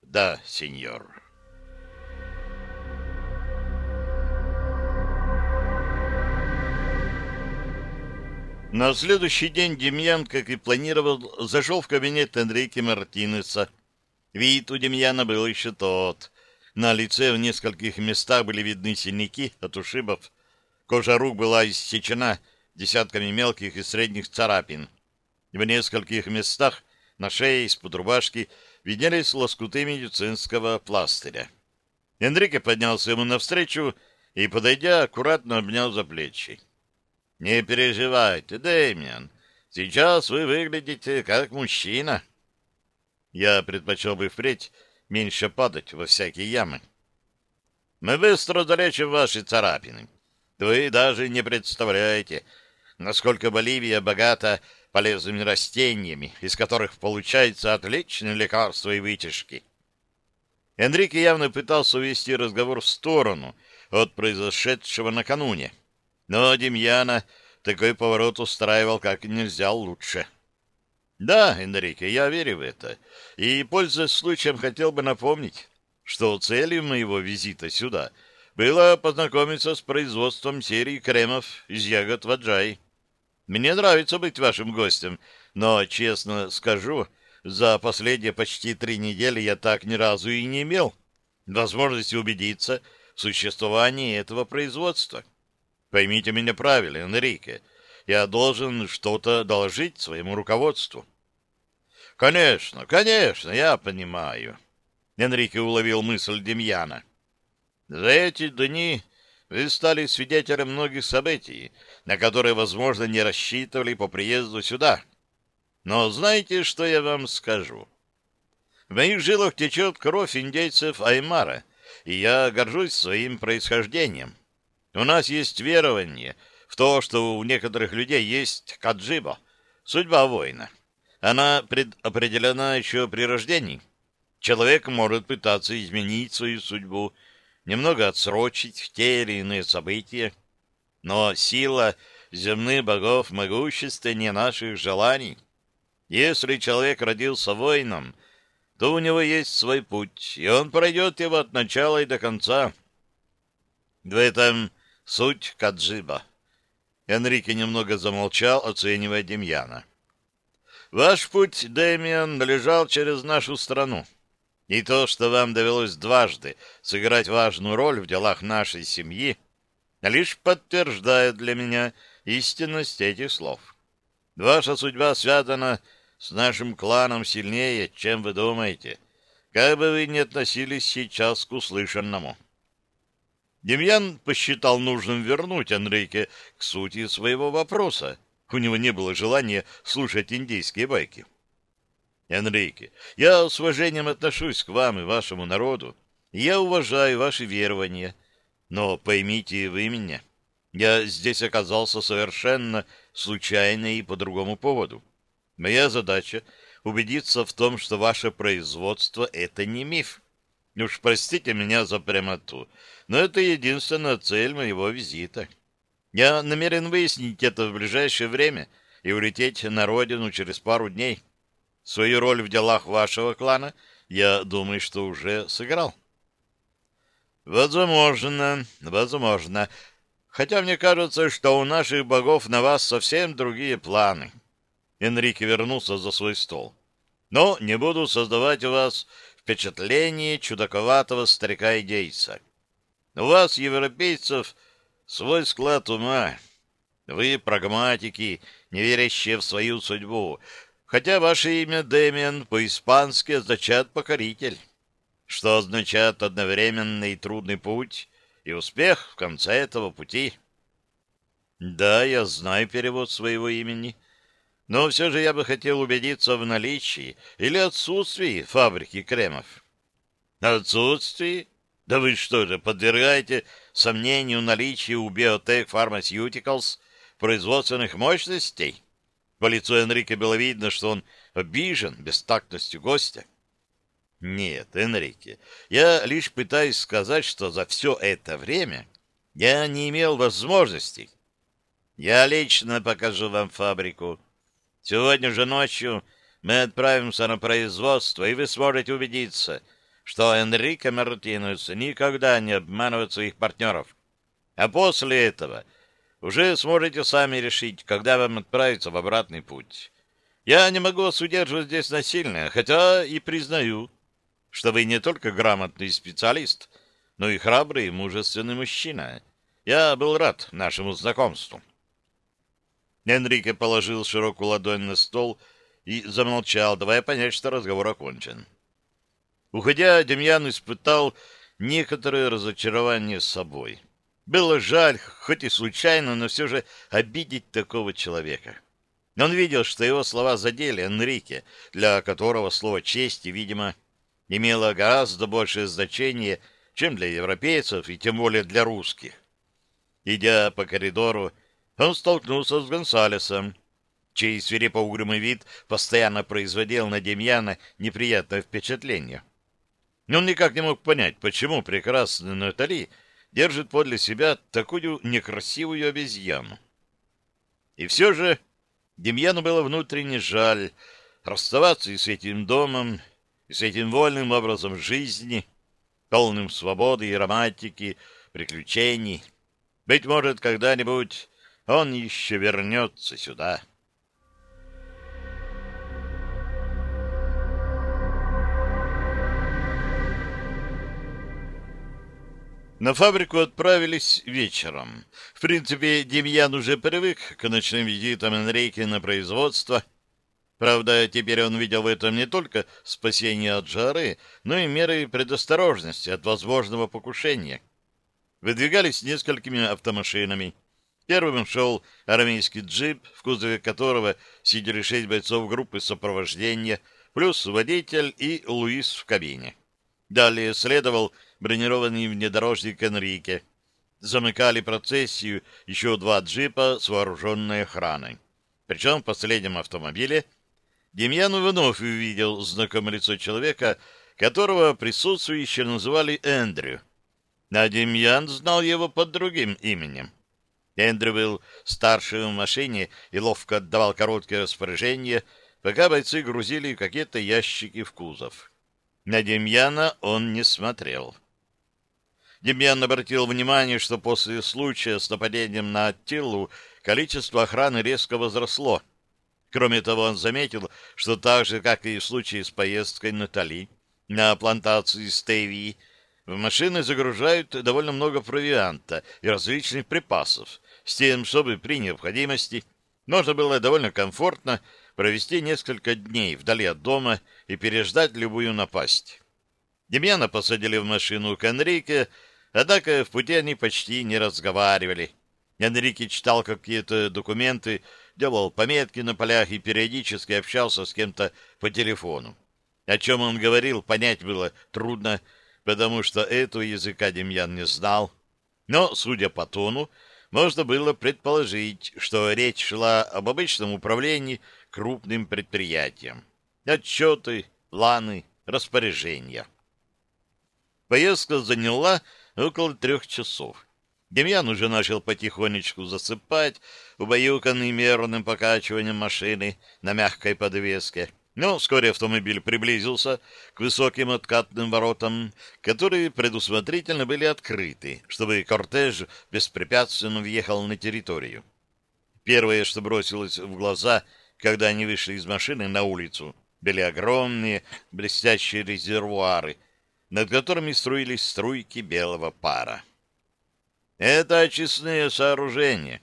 Да, сеньор. На следующий день Демьян, как и планировал, зашел в кабинет Энрике Мартинеса, Вид у Демьяна был еще тот. На лице в нескольких местах были видны синяки от ушибов. Кожа рук была иссечена десятками мелких и средних царапин. В нескольких местах на шее из-под рубашки виднелись лоскуты медицинского пластыря. Энрике поднялся ему навстречу и, подойдя, аккуратно обнял за плечи. — Не переживайте, Дэмиан, сейчас вы выглядите как мужчина. — я предпочел бы впредь меньше падать во всякие ямы. Мы быстро залечим ваши царапины. Вы даже не представляете, насколько Боливия богата полезными растениями, из которых получаются отличные лекарства и вытяжки. Энрике явно пытался увести разговор в сторону от произошедшего накануне, но Демьяна такой поворот устраивал как нельзя лучше. Да, Энрике, я верю в это, и, пользуясь случаем, хотел бы напомнить, что целью моего визита сюда было познакомиться с производством серии кремов из ягод ваджай. Мне нравится быть вашим гостем, но, честно скажу, за последние почти три недели я так ни разу и не имел возможности убедиться в существовании этого производства. Поймите меня правильно, Энрике, я должен что-то доложить своему руководству. Конечно, конечно, я понимаю. Энрике уловил мысль Демьяна. За эти дни вы стали свидетелем многих событий, на которые, возможно, не рассчитывали по приезду сюда. Но знаете, что я вам скажу? В моих жилах течет кровь индейцев Аймара, и я горжусь своим происхождением. У нас есть верование в то, что у некоторых людей есть каджиба, судьба воина. Она предопределена еще при рождении. Человек может пытаться изменить свою судьбу, немного отсрочить те или иные события, но сила земных богов могущественнее наших желаний. Если человек родился воином, то у него есть свой путь, и он пройдет его от начала и до конца. В этом суть Каджиба. Энрике немного замолчал, оценивая Демьяна. Ваш путь, Дэмиан, лежал через нашу страну. И то, что вам довелось дважды сыграть важную роль в делах нашей семьи, лишь подтверждает для меня истинность этих слов. Ваша судьба связана с нашим кланом сильнее, чем вы думаете, как бы вы ни относились сейчас к услышанному. Демьян посчитал нужным вернуть Энрике к сути своего вопроса. У него не было желания слушать индийские байки. Энрике, я с уважением отношусь к вам и вашему народу. Я уважаю ваши верования. Но поймите вы меня, я здесь оказался совершенно случайно и по другому поводу. Моя задача — убедиться в том, что ваше производство — это не миф. Уж простите меня за прямоту, но это единственная цель моего визита. Я намерен выяснить это в ближайшее время и улететь на родину через пару дней. Свою роль в делах вашего клана я думаю, что уже сыграл. Возможно, возможно. Хотя мне кажется, что у наших богов на вас совсем другие планы. Энрике вернулся за свой стол. Но не буду создавать у вас впечатление чудаковатого старика-идейца. У вас, европейцев, свой склад ума. Вы прагматики, не верящие в свою судьбу, хотя ваше имя Дэмиан по-испански означает «покоритель», что означает одновременный трудный путь и успех в конце этого пути. Да, я знаю перевод своего имени, но все же я бы хотел убедиться в наличии или отсутствии фабрики кремов. Отсутствии? Да вы что же, подвергаете сомнению наличие у Biotech Pharmaceuticals производственных мощностей? По лицу Энрике было видно, что он обижен бестактностью гостя. Нет, Энрике, я лишь пытаюсь сказать, что за все это время я не имел возможности. Я лично покажу вам фабрику. Сегодня же ночью мы отправимся на производство, и вы сможете убедиться, что Энрике Мартинес никогда не обманывает своих партнеров. А после этого уже сможете сами решить, когда вам отправиться в обратный путь. Я не могу вас удерживать здесь насильно, хотя и признаю, что вы не только грамотный специалист, но и храбрый и мужественный мужчина. Я был рад нашему знакомству. Энрике положил широкую ладонь на стол и замолчал, давая понять, что разговор окончен. Уходя, Демьян испытал некоторое разочарование с собой. Было жаль, хоть и случайно, но все же обидеть такого человека. Он видел, что его слова задели Энрике, для которого слово «чести», видимо, имело гораздо большее значение, чем для европейцев и тем более для русских. Идя по коридору, он столкнулся с Гонсалесом, чей свирепо-угрюмый вид постоянно производил на Демьяна неприятное впечатление. Он никак не мог понять, почему прекрасная Натали держит подле себя такую некрасивую обезьяну. И все же Демьяну было внутренне жаль расставаться и с этим домом, и с этим вольным образом жизни, полным свободы и романтики, приключений. Быть может, когда-нибудь он еще вернется сюда. На фабрику отправились вечером. В принципе, Демьян уже привык к ночным визитам Энрике на производство. Правда, теперь он видел в этом не только спасение от жары, но и меры предосторожности от возможного покушения. Выдвигались несколькими автомашинами. Первым шел армейский джип, в кузове которого сидели шесть бойцов группы сопровождения, плюс водитель и Луис в кабине. Далее следовал бронированный внедорожник Энрике. Замыкали процессию еще два джипа с вооруженной охраной. Причем в последнем автомобиле Демьян вновь увидел знакомое лицо человека, которого присутствующие называли Эндрю. А Демьян знал его под другим именем. Эндрю был старшим в машине и ловко отдавал короткие распоряжения, пока бойцы грузили какие-то ящики в кузов. На Демьяна он не смотрел. Демьян обратил внимание, что после случая с нападением на Аттилу количество охраны резко возросло. Кроме того, он заметил, что так же, как и в случае с поездкой Натали на плантации Стевии, в машины загружают довольно много провианта и различных припасов, с тем, чтобы при необходимости можно было довольно комфортно провести несколько дней вдали от дома и переждать любую напасть. Демьяна посадили в машину к Энрике, Однако в пути они почти не разговаривали. Энрике читал какие-то документы, делал пометки на полях и периодически общался с кем-то по телефону. О чем он говорил, понять было трудно, потому что этого языка Демьян не знал. Но, судя по тону, можно было предположить, что речь шла об обычном управлении крупным предприятием. Отчеты, планы, распоряжения. Поездка заняла около трех часов. Демьян уже начал потихонечку засыпать, убаюканный мерным покачиванием машины на мягкой подвеске. Но вскоре автомобиль приблизился к высоким откатным воротам, которые предусмотрительно были открыты, чтобы кортеж беспрепятственно въехал на территорию. Первое, что бросилось в глаза, когда они вышли из машины на улицу, были огромные блестящие резервуары — над которыми струились струйки белого пара. Это очистные сооружения.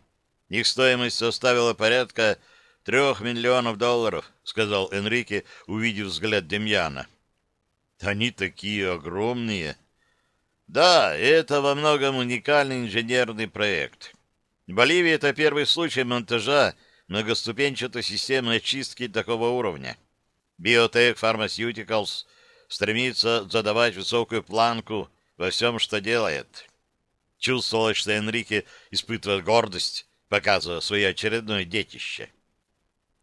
Их стоимость составила порядка трех миллионов долларов, сказал Энрике, увидев взгляд Демьяна. Они такие огромные. Да, это во многом уникальный инженерный проект. В Боливии это первый случай монтажа многоступенчатой системы очистки такого уровня. Biotech Pharmaceuticals — стремится задавать высокую планку во всем, что делает. Чувствовалось, что Энрике испытывает гордость, показывая свое очередное детище.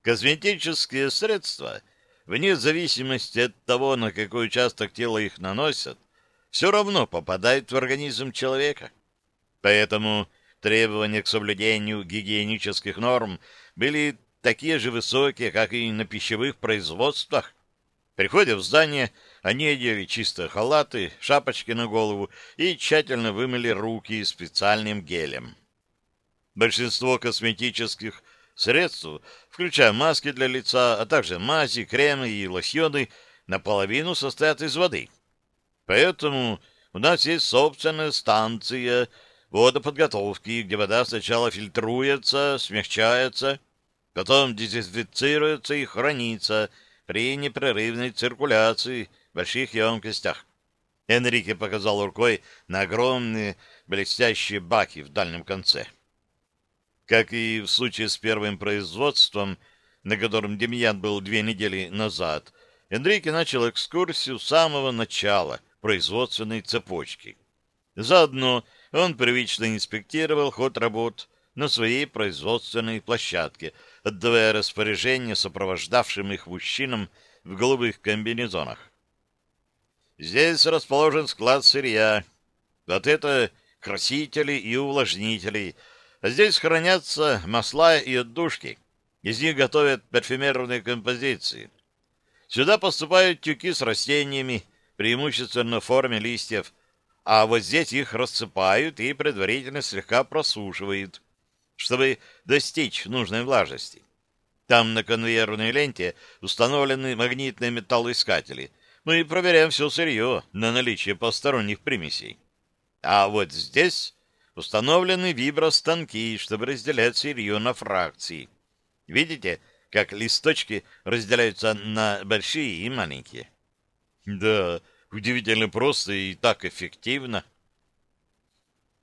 Косметические средства, вне зависимости от того, на какой участок тела их наносят, все равно попадают в организм человека. Поэтому требования к соблюдению гигиенических норм были такие же высокие, как и на пищевых производствах. Приходя в здание, они одели чистые халаты, шапочки на голову и тщательно вымыли руки специальным гелем. Большинство косметических средств, включая маски для лица, а также мази, кремы и лосьоны, наполовину состоят из воды. Поэтому у нас есть собственная станция водоподготовки, где вода сначала фильтруется, смягчается, потом дезинфицируется и хранится при непрерывной циркуляции – больших емкостях. Энрике показал рукой на огромные блестящие баки в дальнем конце. Как и в случае с первым производством, на котором Демьян был две недели назад, Энрике начал экскурсию с самого начала производственной цепочки. Заодно он привычно инспектировал ход работ на своей производственной площадке, отдавая распоряжение сопровождавшим их мужчинам в голубых комбинезонах. Здесь расположен склад сырья. Вот это красители и увлажнители. А здесь хранятся масла и отдушки. Из них готовят парфюмерные композиции. Сюда поступают тюки с растениями, преимущественно в форме листьев, а вот здесь их рассыпают и предварительно слегка просушивают, чтобы достичь нужной влажности. Там на конвейерной ленте установлены магнитные металлоискатели. Мы проверяем все сырье на наличие посторонних примесей. А вот здесь установлены вибростанки, чтобы разделять сырье на фракции. Видите, как листочки разделяются на большие и маленькие? Да, удивительно просто и так эффективно.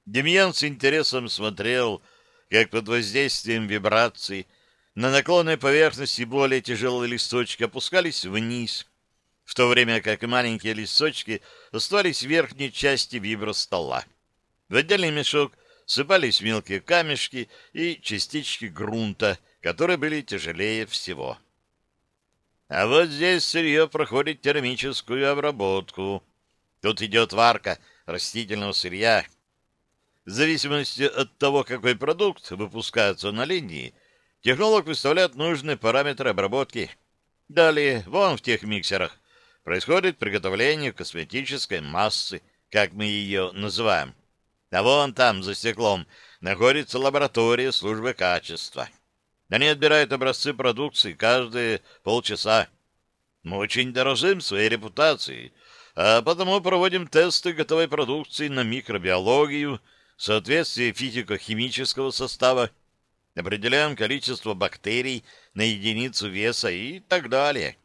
Демьян с интересом смотрел, как под воздействием вибраций на наклонной поверхности более тяжелые листочки опускались вниз, в то время как маленькие листочки оставались в верхней части вибростола. В отдельный мешок сыпались мелкие камешки и частички грунта, которые были тяжелее всего. А вот здесь сырье проходит термическую обработку. Тут идет варка растительного сырья. В зависимости от того, какой продукт выпускается на линии, Технолог выставляет нужные параметры обработки. Далее, вон в тех миксерах, происходит приготовление косметической массы, как мы ее называем. А вон там, за стеклом, находится лаборатория службы качества. Они отбирают образцы продукции каждые полчаса. Мы очень дорожим своей репутацией, а потому проводим тесты готовой продукции на микробиологию, соответствие физико-химического состава, определяем количество бактерий на единицу веса и так далее.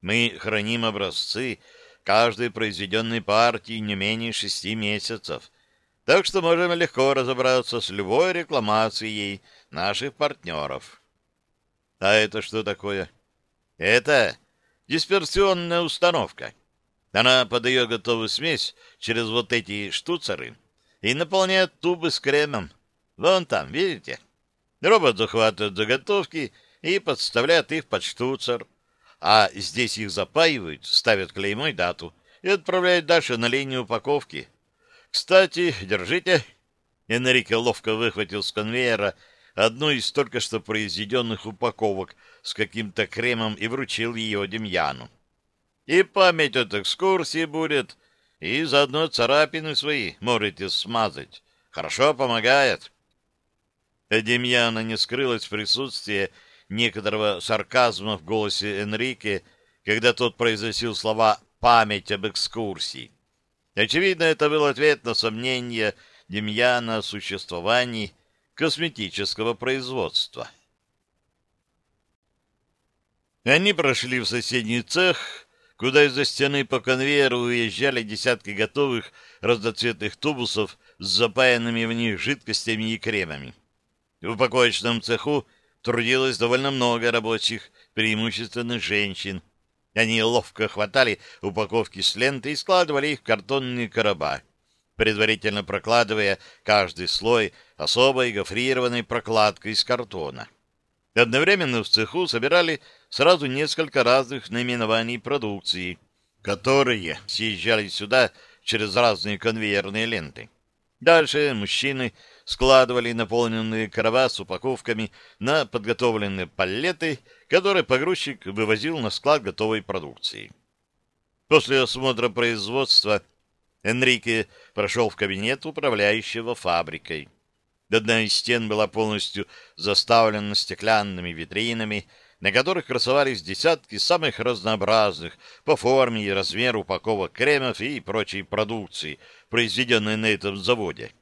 Мы храним образцы каждой произведенной партии не менее шести месяцев, так что можем легко разобраться с любой рекламацией наших партнеров. А это что такое? Это дисперсионная установка. Она подает готовую смесь через вот эти штуцеры и наполняет тубы с кремом. Вон там, видите? Робот захватывает заготовки и подставляет их под штуцер. А здесь их запаивают, ставят клеймо и дату и отправляют дальше на линию упаковки. Кстати, держите. Энрике ловко выхватил с конвейера одну из только что произведенных упаковок с каким-то кремом и вручил ее Демьяну. И память от экскурсии будет, и заодно царапины свои можете смазать. Хорошо помогает. Демьяна не скрылось присутствие некоторого сарказма в голосе Энрике, когда тот произносил слова «память об экскурсии». Очевидно, это был ответ на сомнение Демьяна о существовании косметического производства. Они прошли в соседний цех, куда из-за стены по конвейеру уезжали десятки готовых разноцветных тубусов с запаянными в них жидкостями и кремами. В упаковочном цеху трудилось довольно много рабочих, преимущественно женщин. Они ловко хватали упаковки с ленты и складывали их в картонные короба, предварительно прокладывая каждый слой особой гофрированной прокладкой из картона. Одновременно в цеху собирали сразу несколько разных наименований продукции, которые съезжали сюда через разные конвейерные ленты. Дальше мужчины складывали наполненные короба с упаковками на подготовленные палеты, которые погрузчик вывозил на склад готовой продукции. После осмотра производства Энрике прошел в кабинет управляющего фабрикой. Одна из стен была полностью заставлена стеклянными витринами, на которых красовались десятки самых разнообразных по форме и размеру упаковок кремов и прочей продукции, произведенной на этом заводе.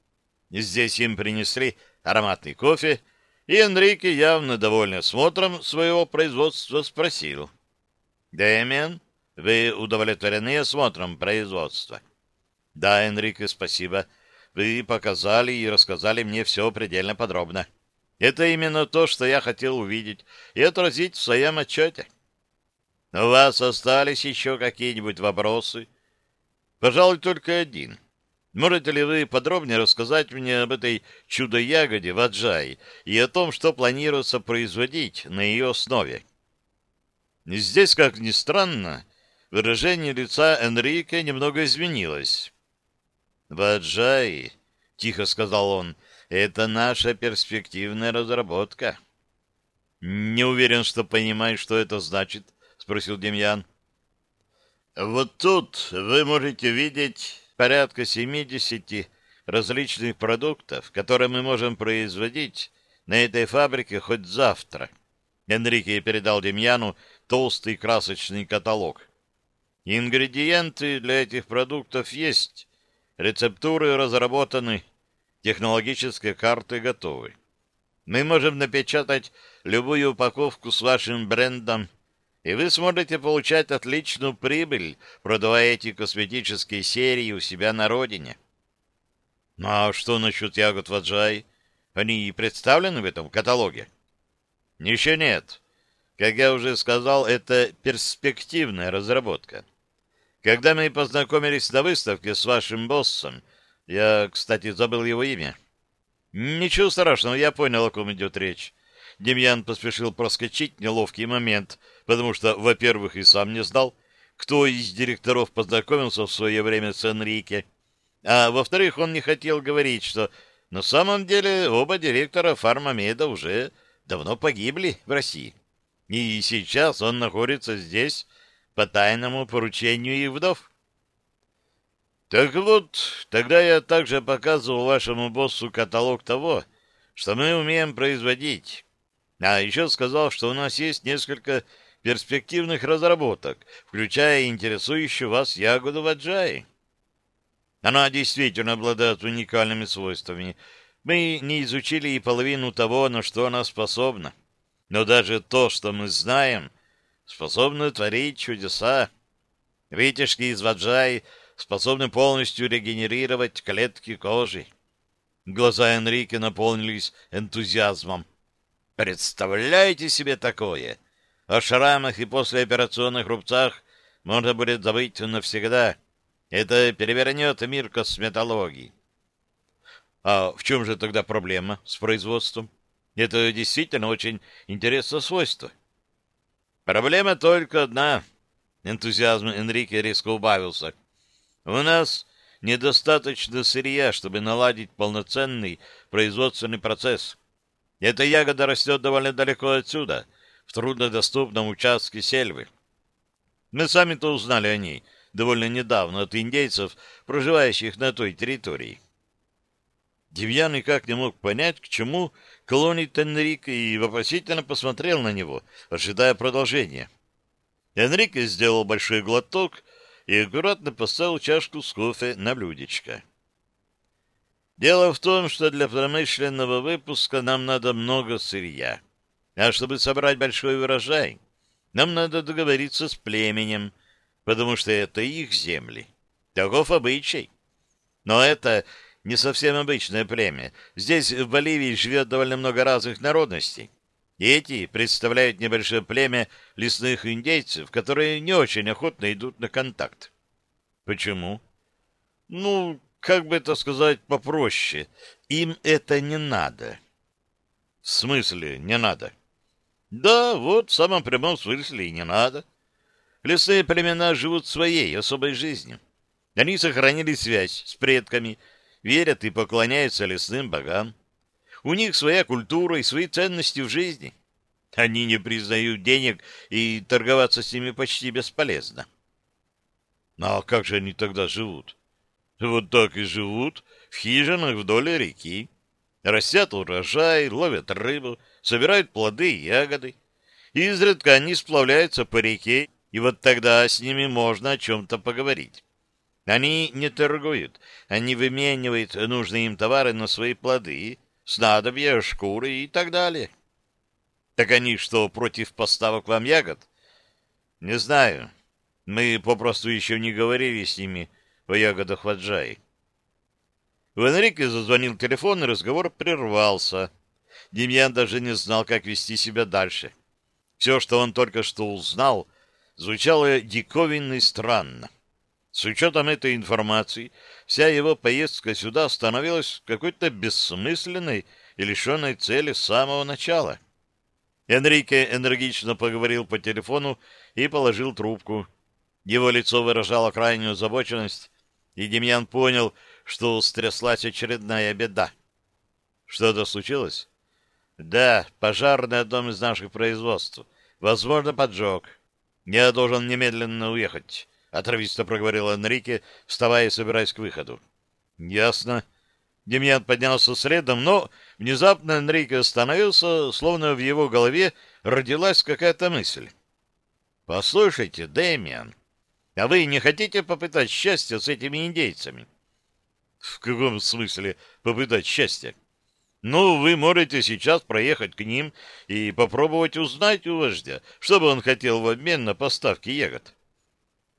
Здесь им принесли ароматный кофе, и Энрике, явно довольный осмотром своего производства, спросил. «Дэмиан, вы удовлетворены осмотром производства?» «Да, Энрике, спасибо. Вы показали и рассказали мне все предельно подробно. Это именно то, что я хотел увидеть и отразить в своем отчете. У вас остались еще какие-нибудь вопросы? Пожалуй, только один. Можете ли вы подробнее рассказать мне об этой чудо-ягоде ваджай и о том, что планируется производить на ее основе? Здесь, как ни странно, выражение лица Энрике немного изменилось. «Ваджай», — тихо сказал он, — «это наша перспективная разработка». «Не уверен, что понимаю, что это значит», — спросил Демьян. «Вот тут вы можете видеть порядка 70 различных продуктов, которые мы можем производить на этой фабрике хоть завтра». Энрике передал Демьяну толстый красочный каталог. Ингредиенты для этих продуктов есть, рецептуры разработаны, технологические карты готовы. Мы можем напечатать любую упаковку с вашим брендом, и вы сможете получать отличную прибыль, продавая эти косметические серии у себя на родине. Ну а что насчет ягод ваджай? Они представлены в этом каталоге? Еще нет. Как я уже сказал, это перспективная разработка. Когда мы познакомились на выставке с вашим боссом, я, кстати, забыл его имя. Ничего страшного, я понял, о ком идет речь. Демьян поспешил проскочить неловкий момент, потому что, во-первых, и сам не знал, кто из директоров познакомился в свое время с Энрике, а во-вторых, он не хотел говорить, что на самом деле оба директора фармамеда уже давно погибли в России. И сейчас он находится здесь по тайному поручению их вдов. Так вот, тогда я также показывал вашему боссу каталог того, что мы умеем производить. А еще сказал, что у нас есть несколько перспективных разработок, включая интересующую вас ягоду ваджаи. Она действительно обладает уникальными свойствами. Мы не изучили и половину того, на что она способна. Но даже то, что мы знаем, способно творить чудеса. Вытяжки из ваджай способны полностью регенерировать клетки кожи. Глаза Энрике наполнились энтузиазмом. Представляете себе такое? О шрамах и послеоперационных рубцах можно будет забыть навсегда. Это перевернет мир косметологии. А в чем же тогда проблема с производством? Это действительно очень интересное свойство. Проблема только одна. Энтузиазм Энрике резко убавился. У нас недостаточно сырья, чтобы наладить полноценный производственный процесс. Эта ягода растет довольно далеко отсюда, в труднодоступном участке сельвы. Мы сами-то узнали о ней довольно недавно от индейцев, проживающих на той территории. Демьян никак не мог понять, к чему клонит Энрике, и вопросительно посмотрел на него, ожидая продолжения. Энрике сделал большой глоток и аккуратно поставил чашку с кофе на блюдечко. Дело в том, что для промышленного выпуска нам надо много сырья. А чтобы собрать большой урожай, нам надо договориться с племенем, потому что это их земли. Таков обычай. Но это не совсем обычное племя. Здесь, в Боливии, живет довольно много разных народностей. И эти представляют небольшое племя лесных индейцев, которые не очень охотно идут на контакт. Почему? Ну, как бы это сказать попроще, им это не надо. В смысле не надо? Да, вот в самом прямом смысле и не надо. Лесные племена живут своей особой жизнью. Они сохранили связь с предками, верят и поклоняются лесным богам. У них своя культура и свои ценности в жизни. Они не признают денег, и торговаться с ними почти бесполезно. Ну, а как же они тогда живут? Вот так и живут в хижинах вдоль реки. Растят урожай, ловят рыбу, собирают плоды и ягоды. Изредка они сплавляются по реке, и вот тогда с ними можно о чем-то поговорить. Они не торгуют, они выменивают нужные им товары на свои плоды, снадобья, шкуры и так далее. Так они что, против поставок вам ягод? Не знаю. Мы попросту еще не говорили с ними о ягодах ваджаи. У Энрике зазвонил телефон, и разговор прервался. Демьян даже не знал, как вести себя дальше. Все, что он только что узнал, звучало диковинно и странно. С учетом этой информации, вся его поездка сюда становилась какой-то бессмысленной и лишенной цели с самого начала. Энрике энергично поговорил по телефону и положил трубку. Его лицо выражало крайнюю озабоченность, и Демьян понял, что стряслась очередная беда. Что-то случилось? Да, пожар на одном из наших производств. Возможно, поджог. Я должен немедленно уехать, — отрависто проговорил Энрике, вставая и собираясь к выходу. Ясно. Демьян поднялся следом, но внезапно Энрике остановился, словно в его голове родилась какая-то мысль. — Послушайте, Дэмиан, а вы не хотите попытать счастье с этими индейцами? — В каком смысле попытать счастье? Ну, вы можете сейчас проехать к ним и попробовать узнать у вождя, что бы он хотел в обмен на поставки ягод.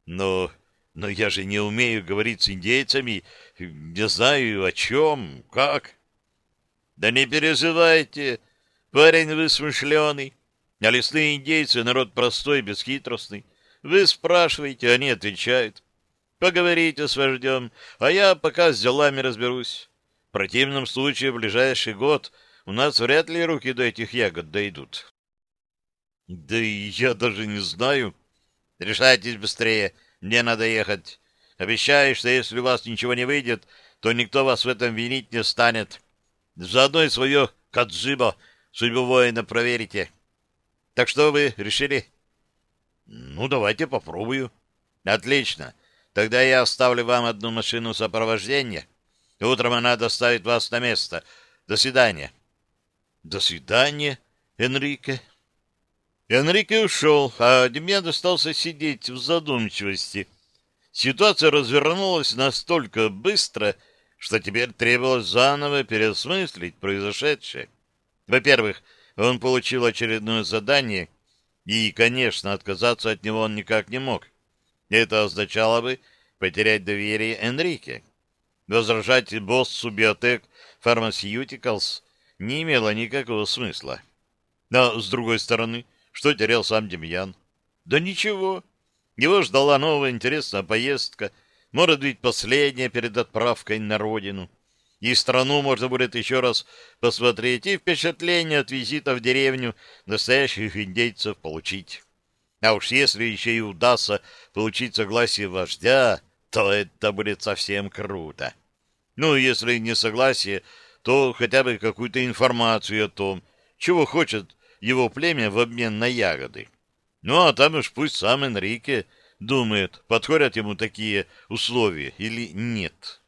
Но, но я же не умею говорить с индейцами, не знаю о чем, как. Да не переживайте, парень вы смышленый, а лесные индейцы народ простой, бесхитростный. Вы спрашиваете, они отвечают. Поговорите с вождем, а я пока с делами разберусь противном случае в ближайший год у нас вряд ли руки до этих ягод дойдут. Да и я даже не знаю. Решайтесь быстрее, мне надо ехать. Обещаю, что если у вас ничего не выйдет, то никто вас в этом винить не станет. Заодно и свое каджибо, судьбу воина проверите. Так что вы решили? Ну, давайте попробую. Отлично. Тогда я оставлю вам одну машину сопровождения. Утром она доставит вас на место. До свидания. До свидания, Энрике. Энрике ушел, а Демьян остался сидеть в задумчивости. Ситуация развернулась настолько быстро, что теперь требовалось заново переосмыслить произошедшее. Во-первых, он получил очередное задание, и, конечно, отказаться от него он никак не мог. Это означало бы потерять доверие Энрике. Возражать боссу биотек Pharmaceuticals не имело никакого смысла. Но, с другой стороны, что терял сам Демьян? Да ничего. Его ждала новая интересная поездка, может быть, последняя перед отправкой на родину. И страну можно будет еще раз посмотреть и впечатление от визита в деревню настоящих индейцев получить. А уж если еще и удастся получить согласие вождя, то это будет совсем круто. Ну, если не согласие, то хотя бы какую-то информацию о том, чего хочет его племя в обмен на ягоды. Ну, а там уж пусть сам Энрике думает, подходят ему такие условия или нет».